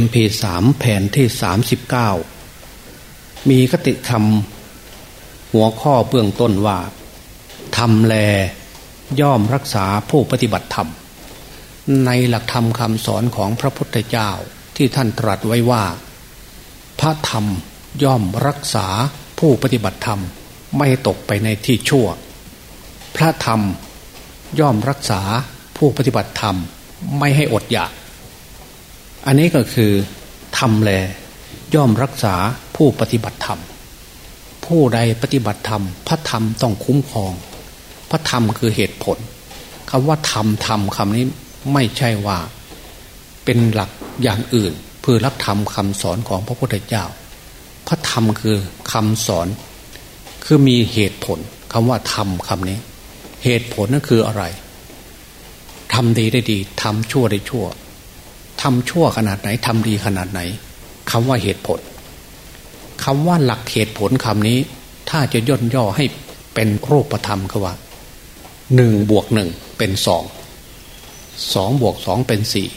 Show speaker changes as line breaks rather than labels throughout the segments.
MP3 แผ่นที่ 39 มีคติธรรม หัวข้อเบื้องต้นว่าทำแลย่อมรักษาผู้ปฏิบัติธรรม ในหลักธรรมคำสอนของพระพุทธเจ้าที่ท่านตรัสไว้ว่า พระธรรมย่อมรักษาผู้ปฏิบัติธรรมไม่ตกไปในที่ชั่ว พระธรรมย่อมรักษาผู้ปฏิบัติธรรมไม่ให้อดอยาก อันนี้ก็คือทำแลย่อมรักษาผู้ปฏิบัติธรรม ผู้ใดปฏิบัติธรรม พระธรรมต้องคุ้มครอง พระธรรมคือเหตุผลคำว่าธรรมธรรมคำนี้ไม่ใช่ว่า เป็นหลักอย่างอื่น เพื่อรับธรรมคำสอนของพระพุทธเจ้า พระธรรมคือคำสอน คือมีเหตุผลคำว่าธรรมคำนี้ เหตุผลนั่นคืออะไรทำดีได้ดีทำชั่วได้ชั่ว ทำชั่วขนาดไหนทำดีขนาดไหนคำว่าเหตุผลคำว่าหลักเหตุผลคำนี้ ถ้าจะย่นย่อให้เป็นรูปธรรมคือว่าหนึ่งบวกหนึ่งเป็นสองสองบวกสองเป็นสี่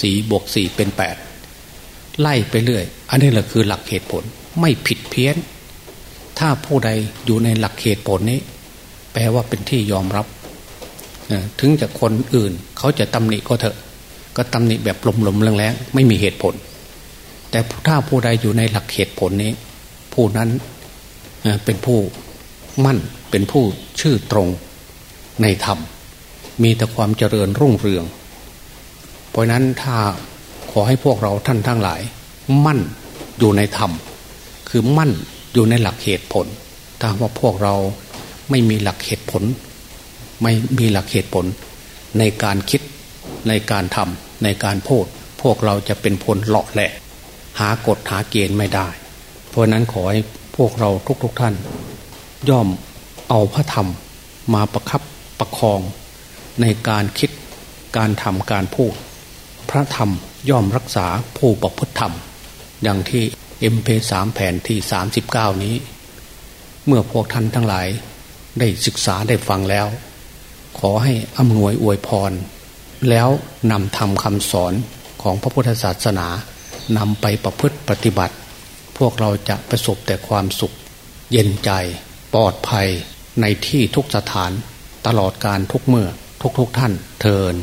สี่บวกสี่เป็นแปดไล่ไปเรื่อย อันนี้แหละคือหลักเหตุผลไม่ผิดเพี้ยน ถ้าผู้ใดอยู่ในหลักเหตุผลนี้ แปลว่าเป็นที่ยอมรับ ถึงจะคนอื่นเขาจะตำหนิก็เถอะ ก็ตำหนิแบบหลมๆแรงๆไม่มีเหตุผล แต่ถ้าผู้ใดอยู่ในหลักเหตุผลนี้ ผู้นั้นเป็นผู้มั่นเป็นผู้ชื่อตรงในธรรม มีแต่ความเจริญรุ่งเรือง เพราะนั้นถ้าขอให้พวกเราท่านทั้งหลาย มั่นอยู่ในธรรม คือมั่นอยู่ในหลักเหตุผล ถ้าว่าพวกเราไม่มีหลักเหตุผล ไม่มีหลักเหตุผลในการคิด ในการทำในการพูด พวกเราจะเป็นผลเลาะแหละ หากฎหาเกณฑ์ไม่ได้ เพราะนั้นขอให้พวกเราทุกๆทท่าน ย่อมเอาพระธรรมมาประคับประคอง ในการคิดการทำการพูด พระธรรมย่อมรักษาผู้ประพฤติธรรม อย่างที่เอ็มเพสามแผ่นที่สามสิบเก้านี้ เมื่อพวกท่านทั้งหลายได้ศึกษาได้ฟังแล้ว ขอให้อำนวยอวยพร แล้วนำทำคำสอนของพระพุทธศาสนานำไปประพฤติปฏิบัติ พวกเราจะประสบแต่ความสุข เย็นใจ ปลอดภัยในที่ทุกสถาน ตลอดการทุกเมื่อทุกทุกท่านเทิน